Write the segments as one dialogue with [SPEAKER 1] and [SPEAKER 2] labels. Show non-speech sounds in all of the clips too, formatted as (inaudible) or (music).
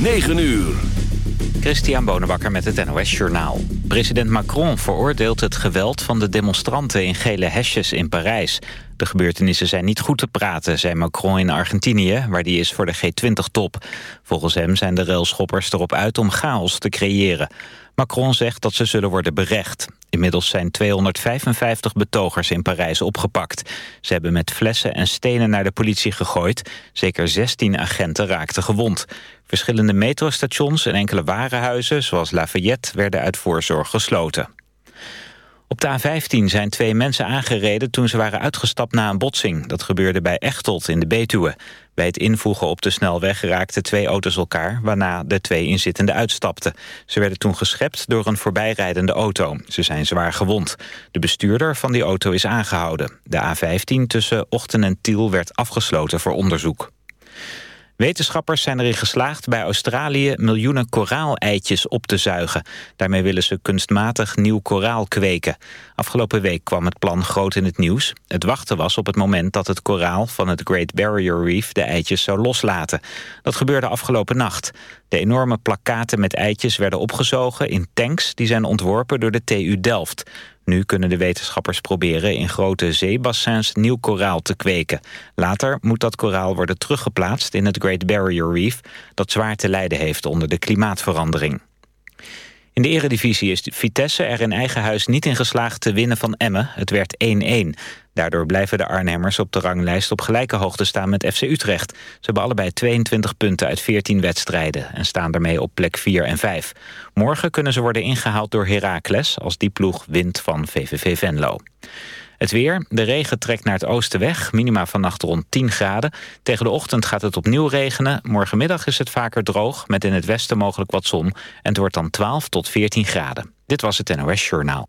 [SPEAKER 1] 9 uur.
[SPEAKER 2] Christian Bonenbakker met het NOS Journaal. President Macron veroordeelt het geweld van de demonstranten in gele hesjes in Parijs. De gebeurtenissen zijn niet goed te praten, zei Macron in Argentinië... waar die is voor de G20-top. Volgens hem zijn de railschoppers erop uit om chaos te creëren. Macron zegt dat ze zullen worden berecht. Inmiddels zijn 255 betogers in Parijs opgepakt. Ze hebben met flessen en stenen naar de politie gegooid. Zeker 16 agenten raakten gewond. Verschillende metrostations en enkele warenhuizen, zoals Lafayette, werden uit voorzorg gesloten. Op de A15 zijn twee mensen aangereden toen ze waren uitgestapt na een botsing. Dat gebeurde bij Echtelt in de Betuwe. Bij het invoegen op de snelweg raakten twee auto's elkaar... waarna de twee inzittenden uitstapten. Ze werden toen geschept door een voorbijrijdende auto. Ze zijn zwaar gewond. De bestuurder van die auto is aangehouden. De A15 tussen Ochten en Tiel werd afgesloten voor onderzoek. Wetenschappers zijn erin geslaagd bij Australië miljoenen koraaleitjes op te zuigen. Daarmee willen ze kunstmatig nieuw koraal kweken. Afgelopen week kwam het plan groot in het nieuws. Het wachten was op het moment dat het koraal van het Great Barrier Reef de eitjes zou loslaten. Dat gebeurde afgelopen nacht. De enorme plakkaten met eitjes werden opgezogen in tanks die zijn ontworpen door de TU Delft. Nu kunnen de wetenschappers proberen in grote zeebassins nieuw koraal te kweken. Later moet dat koraal worden teruggeplaatst in het Great Barrier Reef... dat zwaar te lijden heeft onder de klimaatverandering. In de eredivisie is Vitesse er in eigen huis niet in geslaagd te winnen van Emmen. Het werd 1-1. Daardoor blijven de Arnhemmers op de ranglijst op gelijke hoogte staan met FC Utrecht. Ze hebben allebei 22 punten uit 14 wedstrijden en staan daarmee op plek 4 en 5. Morgen kunnen ze worden ingehaald door Heracles als die ploeg wint van VVV Venlo. Het weer. De regen trekt naar het oosten weg. Minima vannacht rond 10 graden. Tegen de ochtend gaat het opnieuw regenen. Morgenmiddag is het vaker droog, met in het westen mogelijk wat zon. En het wordt dan 12 tot 14 graden. Dit was het NOS Journaal.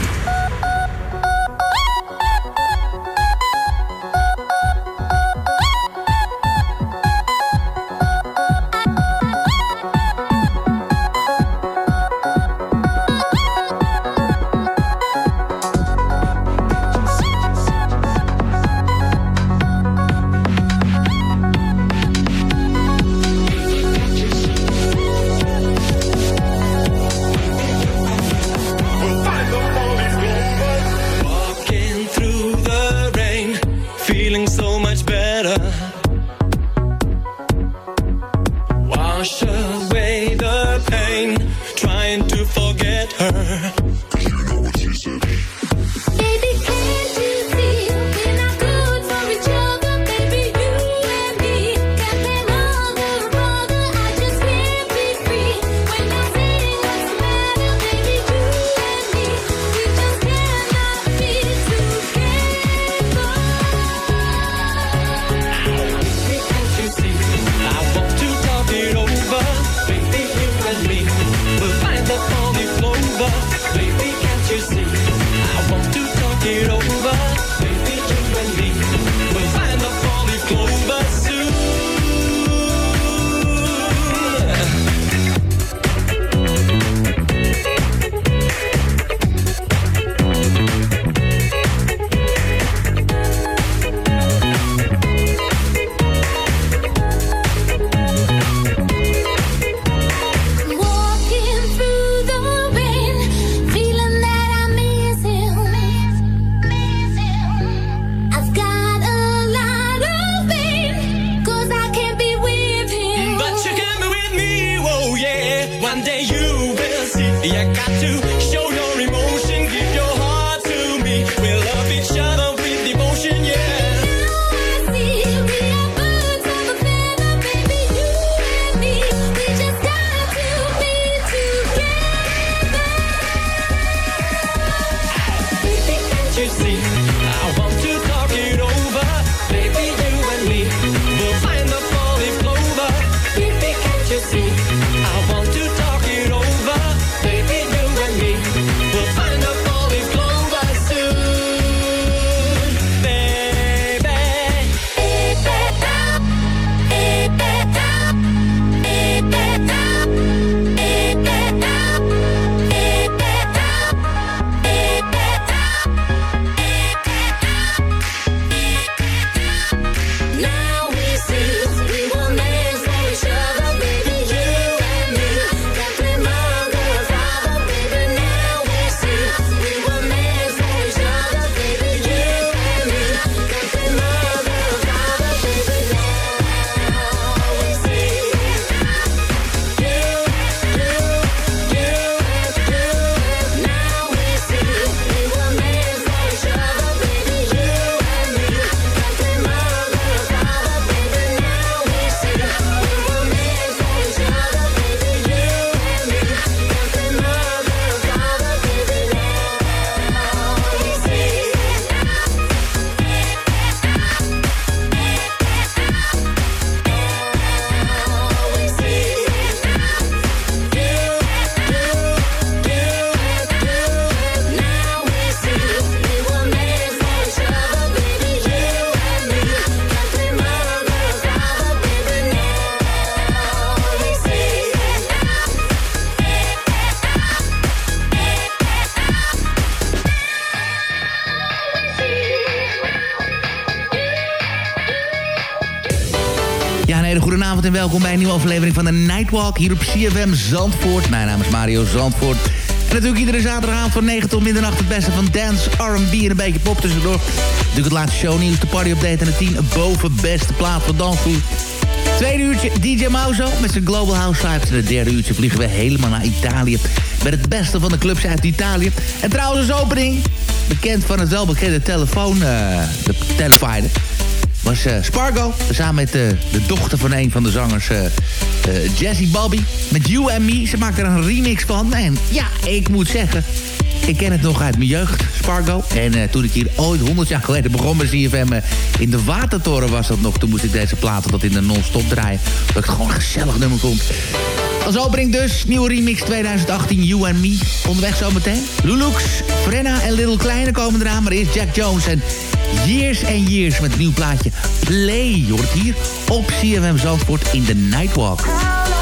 [SPEAKER 3] We
[SPEAKER 4] en welkom bij een nieuwe aflevering van de Nightwalk hier op CFM Zandvoort. Mijn naam is Mario Zandvoort. En natuurlijk iedere zaterdagavond van 9 tot middernacht het beste van dance, R&B en een beetje pop tussendoor. Natuurlijk het laatste shownieuws, de party update en de 10 boven beste plaat van dansvloer. Tweede uurtje DJ Mauzo met zijn Global House Vibes. En het derde uurtje vliegen we helemaal naar Italië. Met het beste van de clubs uit Italië. En trouwens als opening, bekend van het welbekende telefoon, eh de telefighter was eh, Spargo. Samen met eh, de dochter van een van de zangers, eh, Jessie Bobby. Met You and Me. Ze maakte er een remix van. En ja, ik moet zeggen... Ik ken het nog uit mijn jeugd, Spargo. En toen ik hier ooit 100 jaar geleden begon met CFM... in de Watertoren was dat nog. Toen moest ik deze platen dat in de non-stop draaien. Dat ik het gewoon een gezellig nummer vond. Als opening dus, nieuwe remix 2018, You and Me. Onderweg zometeen. Lulux, Frenna en Little Kleine komen eraan. Maar eerst Jack Jones en Years and Years met nieuw plaatje. Play, je hier op CFM Zandvoort in de Nightwalk.
[SPEAKER 5] The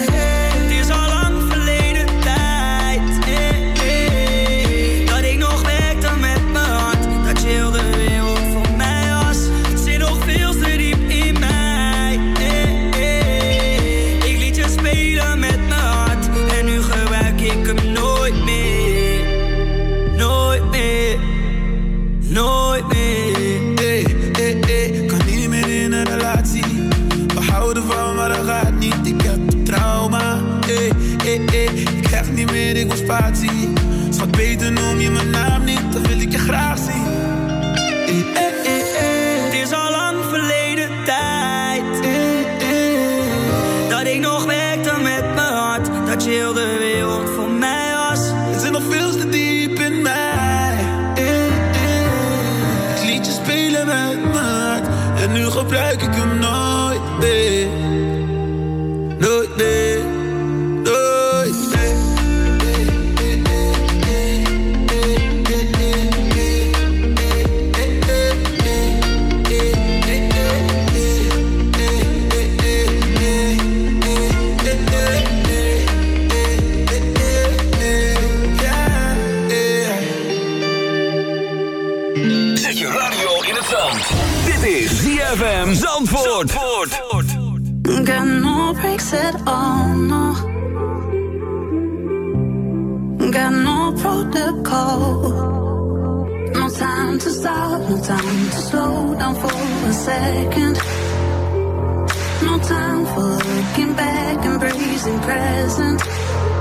[SPEAKER 6] Ford. Ford.
[SPEAKER 7] Got no breaks at all, no. Got no protocol. No time to stop, no time to slow down for a second. No time for looking back and breezing present.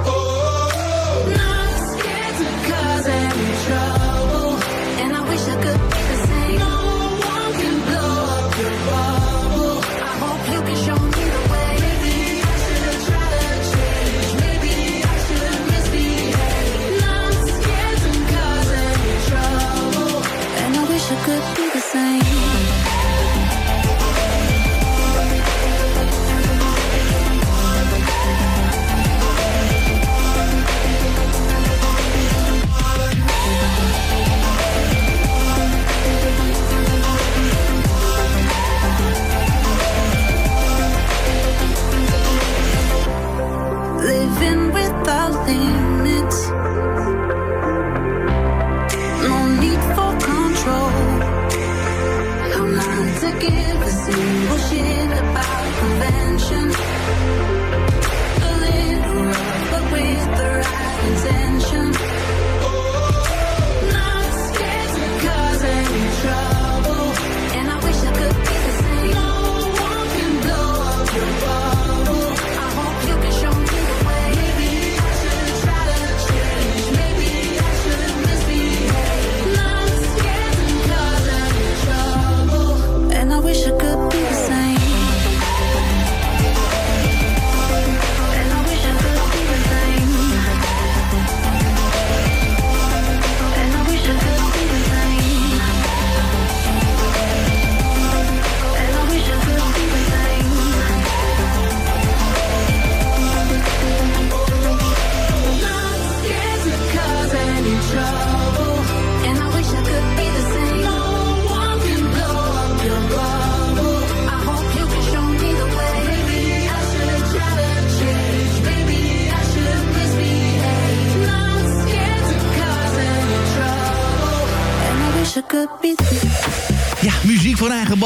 [SPEAKER 7] Oh. Not scared to cause any trouble. And I wish I could.
[SPEAKER 4] could be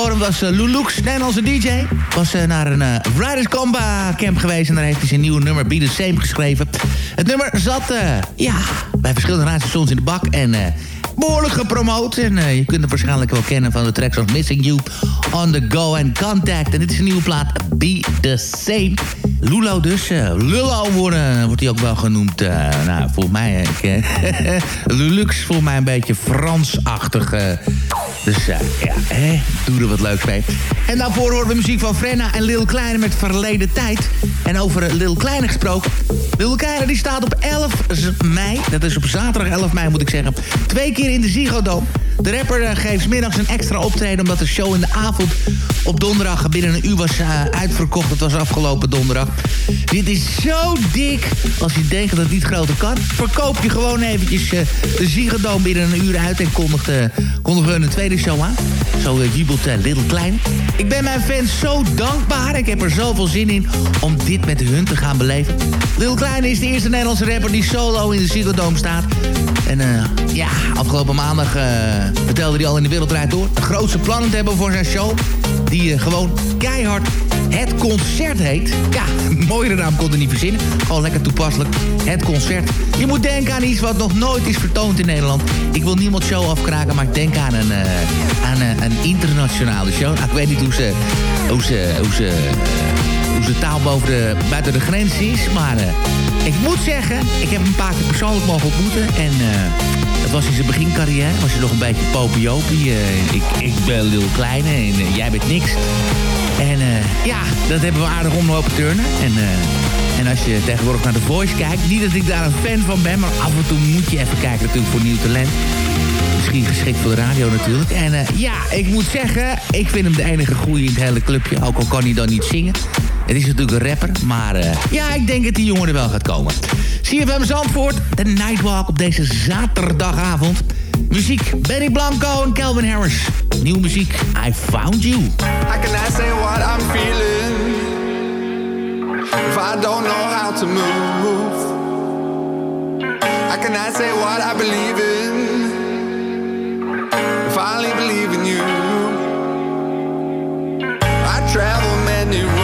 [SPEAKER 4] bodem was uh, Lulux, Nederlandse DJ. Was uh, naar een uh, Riders Comba camp geweest en daar heeft hij zijn nieuwe nummer Be The Same geschreven. Het nummer zat ja, bij verschillende radiostations in de bak en... Behoorlijk gepromoot. En je kunt het waarschijnlijk wel kennen van de tracks als Missing You, On The Go en Contact. En dit is een nieuwe plaat, Be The Same. Lulo dus. Uh, worden, wordt hij ook wel genoemd. Uh, nou, volgens mij... (laughs) Lulux volgens mij een beetje Fransachtig. Dus ja, hè, doe er wat leuks mee. En daarvoor horen we muziek van Frenna en Lil Kleine met Verleden Tijd. En over Lil Kleine gesproken. Lil Kleine die staat op 11 mei. Dat is op zaterdag 11 mei moet ik zeggen. Twee keer in de Ziggo Dome. De rapper uh, geeft middags een extra optreden... omdat de show in de avond op donderdag binnen een uur was uh, uitverkocht. Het was afgelopen donderdag. Dit is zo dik. Als je denkt dat het niet groter kan... verkoop je gewoon eventjes uh, de Ziggo Dome binnen een uur uit... en kondigt, hun een tweede show aan. Zo jubelt Little Klein. Ik ben mijn fans zo dankbaar. Ik heb er zoveel zin in om dit met hun te gaan beleven. Little Klein is de eerste Nederlandse rapper die solo in de Ziggo Dome staat. En ja, afgelopen maandag vertelde hij al in de wereld draait door... de grootste plannen te hebben voor zijn show... die uh, gewoon keihard het concert heet. Ja, een (laughs) mooiere naam kon er niet verzinnen. Gewoon lekker toepasselijk. Het concert. Je moet denken aan iets wat nog nooit is vertoond in Nederland. Ik wil niemand show afkraken, maar ik denk aan een, aan een internationale show. Nou, ik weet niet hoe ze... Hoe ze, hoe ze hoe ze taal boven de, buiten de grens is. Maar uh, ik moet zeggen, ik heb hem een paar keer persoonlijk mogen ontmoeten. En uh, dat was in zijn begincarrière. Was je nog een beetje popiopie. Uh, ik, ik ben Lil Kleine en jij bent niks. En ja, dat hebben we aardig omlopen turnen. En, en als je tegenwoordig naar The Voice kijkt... niet dat ik daar een fan van ben... maar af en toe moet je even kijken natuurlijk voor nieuw talent misschien geschikt voor de radio natuurlijk. En ja, ik moet zeggen, ik vind hem de enige goeie in het hele clubje. Ook al kan hij dan niet zingen. Het is natuurlijk een rapper, maar uh, ja, ik denk dat die jongen er wel gaat komen. CFM Zandvoort, de Nightwalk op deze zaterdagavond. Muziek, Benny Blanco en Calvin Harris. Nieuwe muziek, I Found You.
[SPEAKER 8] I say what I'm feeling If I don't know how to move I say what I believe in finally believe in you. I travel many roads,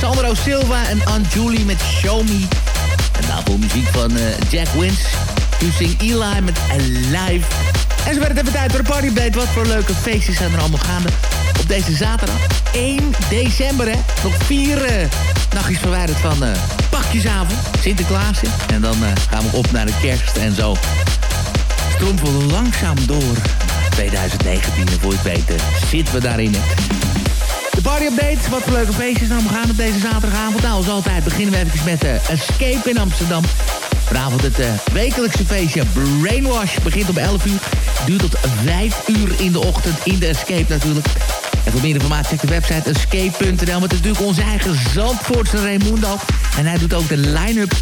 [SPEAKER 4] Sandro Silva en Aunt Julie met Show Me. En daarvoor muziek van eh, Jack Wins. Using Eli met Alive. En zo werd het even tijd voor de Wat voor leuke feestjes zijn er allemaal gaande op deze zaterdag. 1 december, hè. Nog vier eh, nachtjes verwijderd van eh, pakjesavond. Sinterklaas. En dan gaan we op naar de kerst en zo. Strompelen we langzaam door. 2019, en voor je het weet, eh, zitten we daarin. De party update, wat voor leuke feestjes nou gaan op deze zaterdagavond. Nou, als altijd beginnen we even met de Escape in Amsterdam. Vanavond het eh, wekelijkse feestje Brainwash begint om 11 uur. Duurt tot 5 uur in de ochtend in de Escape natuurlijk. En voor meer informatie check de website escape.nl. Met natuurlijk onze eigen Zandvoortse Raimundo. En hij doet ook de line-up. Hij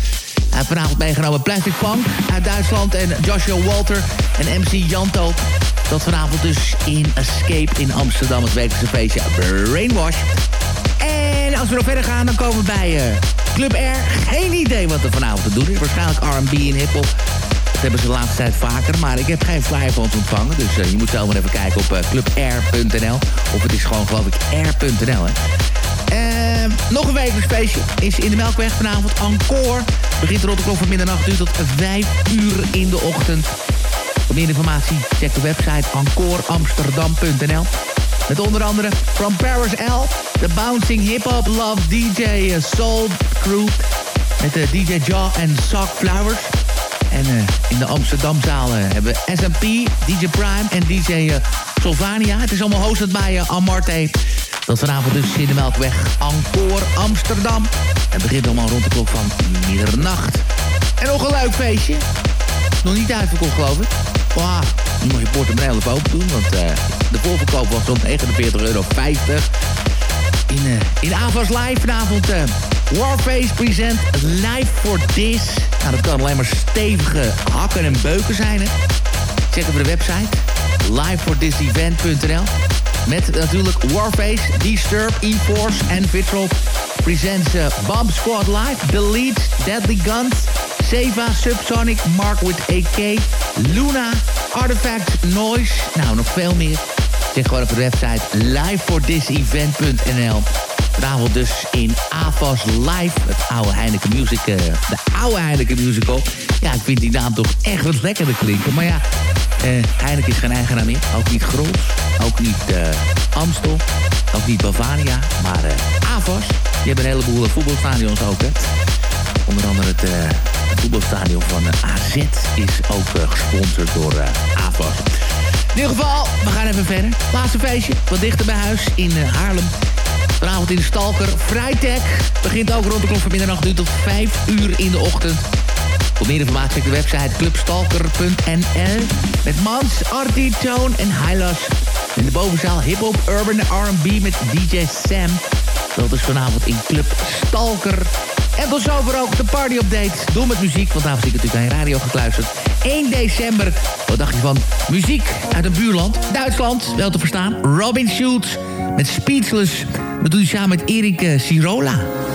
[SPEAKER 4] heeft vanavond meegenomen Plastic Punk uit Duitsland. En Joshua Walter en MC Janto. Dat vanavond dus in Escape in Amsterdam. Het wekelijkse feestje Brainwash. En als we nog verder gaan, dan komen we bij eh, Club R. Geen idee wat er vanavond te doen is. Waarschijnlijk R&B en hiphop. Dat hebben ze de laatste tijd vaker. Maar ik heb geen flyer van ontvangen. Dus eh, je moet zelf maar even kijken op eh, clubr.nl. Of het is gewoon, geloof ik, r.nl. hè. Eh, nog een wekelijks feestje is in de Melkweg vanavond. Encore. Begint rond de klok van middernacht duurt tot 5 uur in de ochtend. Voor meer informatie check de website encoreamsterdam.nl. Met onder andere From Paris L, The Bouncing Hip Hop Love DJ eh, Soul Crew. Met de DJ Jaw en Sock Flowers. En eh, in de Amsterdamzaal eh, hebben we SMP, DJ Prime en DJ eh, Sylvania. Het is allemaal hosted bij Amarte. Dat vanavond dus in de Melkweg Encore Amsterdam. Het begint allemaal rond de klok van middernacht. En nog een leuk feestje. Nog niet uitverkocht, geloof ik. Wauw, nu mag je portemonnee even open doen, want eh, de voorverkoop was om 49,50 euro. In, eh in Avas Live vanavond eh, Warface present Live for This. Nou, dat kan alleen maar stevige hakken en beuken zijn, hè. Check even de website liveforthisevent.nl Met natuurlijk Warface, Disturb, E-Force en Vitral presents eh, Bomb Squad Live, Delete, Deadly Guns, Seva, Subsonic, Mark with AK, Luna, Artifact, Noise. Nou, nog veel meer. Check gewoon op de website liveforthisevent.nl. Vanavond dus in AFAS Live, het oude Heineken Music, eh, de oude Heineken Musical. Ja, ik vind die naam toch echt wat lekkerder klinken. Maar ja, eh, Heineken is geen eigenaar meer. Ook niet Grols, ook niet eh, Amstel, ook niet Bavaria. Maar AFAS, die hebben een heleboel voetbalstadions ook, hè. Onder andere het, het voetbalstadion van AZ is ook eh, gesponsord door eh AFAS. In ieder geval, we gaan even verder. Laatste feestje, wat dichter bij huis in eh, Haarlem. Vanavond in de Stalker. Freitag begint ook rond de klok van middernacht nu tot 5 uur in de ochtend. Voor meer informatie check de website clubstalker.nl. Met Mans, Artie, Tone en Hylas. In de bovenzaal hip-hop, urban R&B met DJ Sam. Dat is vanavond in Club Stalker. En tot zover ook de party-update. Door met muziek, want daarvoor zit ik natuurlijk aan je radio gekluisterd. 1 december. Wat dacht je van muziek uit een buurland? Duitsland, wel te verstaan. Robin Schulz met Speechless. Dat doe je samen met Erik Sirola.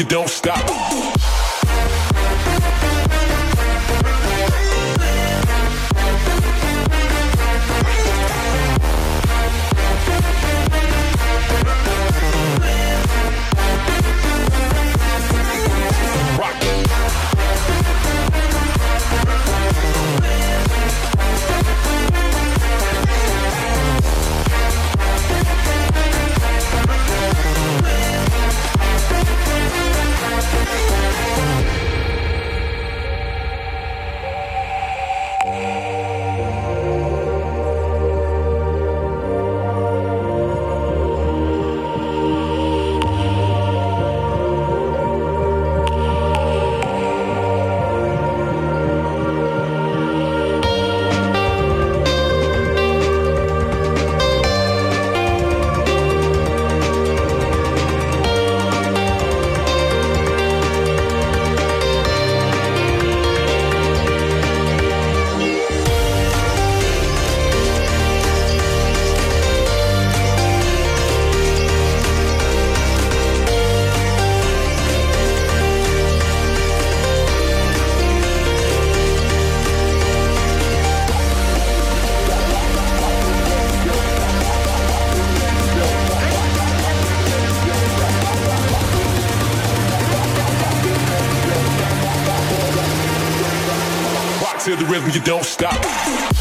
[SPEAKER 3] You
[SPEAKER 9] don't stop. You don't stop.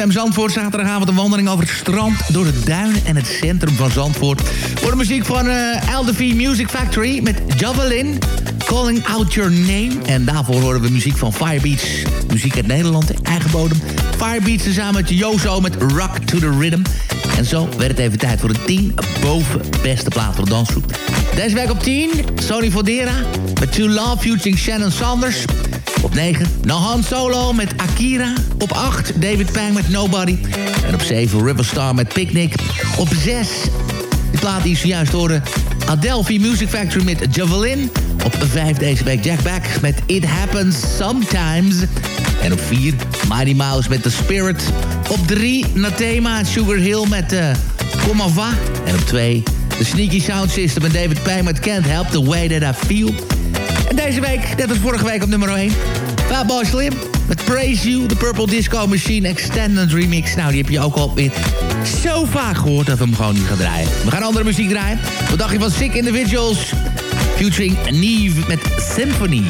[SPEAKER 4] CFM Zandvoort. Zaterdagavond een wandeling over het strand, door de duinen en het centrum van Zandvoort. Voor de muziek van uh, LDV Music Factory met Javelin. Calling Out Your Name. En daarvoor horen we muziek van Firebeats. Muziek uit Nederland, eigen bodem. Firebeats samen met Jozo met Rock to the Rhythm. En zo werd het even tijd voor de 10 boven beste plaat voor de dansgroep. Deze week op 10, Sony Fodera met To Love featuring Shannon Sanders. Op 9, Nahan Solo met Akira. Op 8, David Pang met Nobody. En op 7, Riverstar met Picnic. Op 6, de plaat die zojuist hoorde... Adelphi Music Factory met Javelin. Op 5 deze week Jack Back met It Happens Sometimes. En op 4 Mighty Mouse met The Spirit. Op 3 Nathema Sugar Hill met uh, Komava. En op 2 The Sneaky Sound System en David Payne met Can't Help The Way That I Feel. En deze week, net als vorige week op nummer 1... Fatboy Slim met Praise You, de Purple Disco Machine Extended Remix. Nou, die heb je ook al weer zo vaak gehoord dat we hem gewoon niet gaan draaien. We gaan andere muziek draaien. Wat dacht je van Sick Individuals? Featuring Neve met Symphony.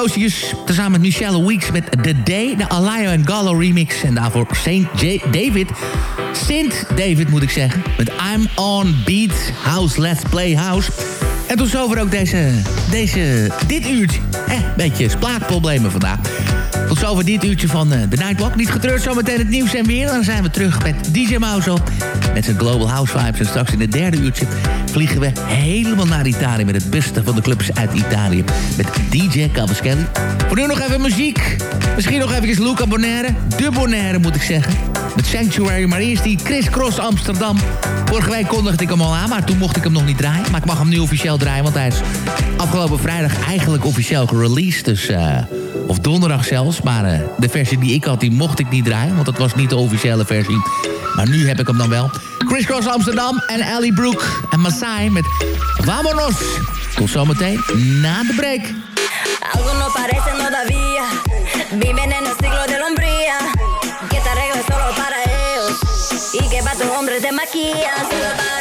[SPEAKER 4] Ambrosius. Tezamen met Michelle Weeks met The Day, de Alayo en Gallo remix. En daarvoor. J David. Sint David moet ik zeggen. Met I'm on Beat House, Let's Play House. En tot zover ook deze, deze, dit uurtje. Eh, beetje spraakproblemen vandaag. Tot zover dit uurtje van eh, de Nightwalk. Niet getreurd, zometeen het nieuws en weer. Dan zijn we terug met DJ op. Met zijn Global House Vibes. En straks in het derde uurtje vliegen we helemaal naar Italië... met het beste van de clubs uit Italië. Met DJ Cavaschelli. Voor nu nog even muziek. Misschien nog even Luca Bonaire. De Bonaire moet ik zeggen. Met Sanctuary, maar eerst die Chris Cross Amsterdam. Vorige week kondigde ik hem al aan, maar toen mocht ik hem nog niet draaien. Maar ik mag hem nu officieel draaien, want hij is afgelopen vrijdag eigenlijk officieel gereleased. Dus, eh, of donderdag zelfs. Maar eh, de versie die ik had, die mocht ik niet draaien. Want dat was niet de officiële versie. Maar nu heb ik hem dan wel. Chris Cross Amsterdam en Ellie Brook en Masai met Vamonos. Tot zometeen na de break.
[SPEAKER 3] Todavía viven en el siglo de. Que es solo para ellos y que para.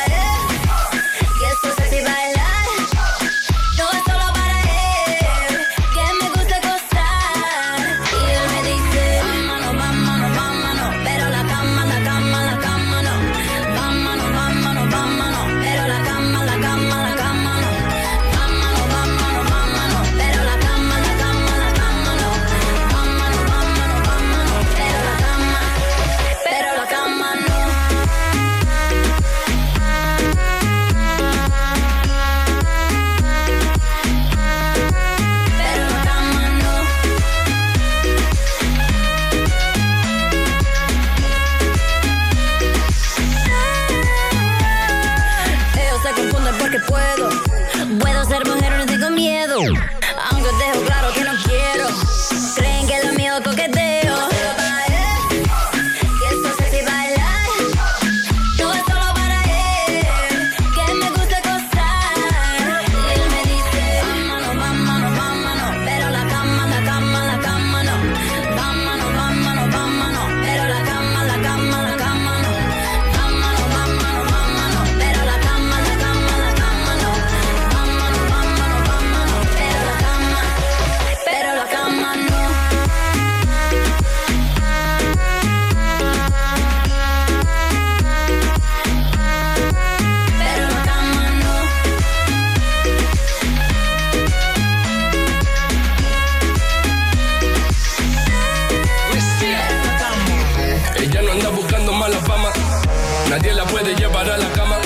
[SPEAKER 10] Nadie la puede llevar a la cama.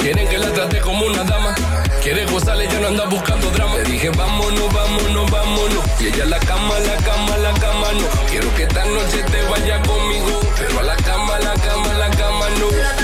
[SPEAKER 10] Quieren que la trate como una dama. Quiere gozar, ella no anda buscando drama. Le dije, vámonos, vámonos, vámonos. Y ella la cama, la cama, la cama no. Quiero que esta noche te vaya conmigo. Pero a la cama, la cama, la cama no.